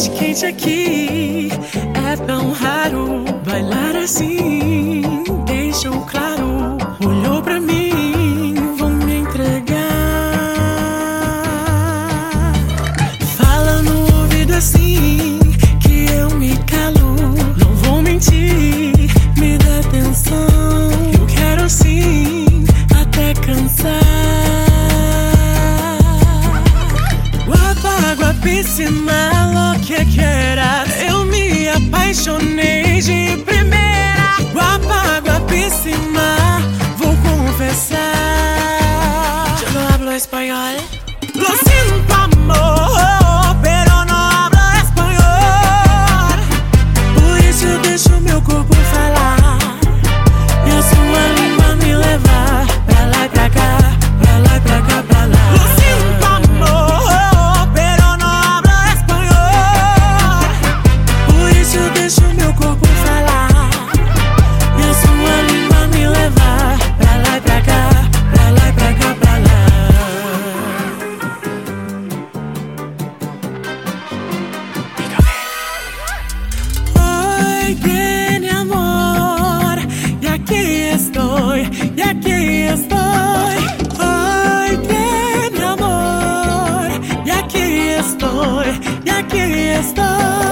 noite quente aqui é tão raro bailar assim. Deixou claro, olhou pra mim, vou me entregar. Fala no ouvido assim que eu me calo. Não vou mentir, me dá atenção. Eu quero sim, até cansar. Guapíssima, lo que quieras. Eu me apaixonei de primeira. Guapa, guapíssima, vou confessar. Eu não hablo espanhol. Lo siento, y aquí estoy. Hoy viene amor y aquí estoy y aquí estoy.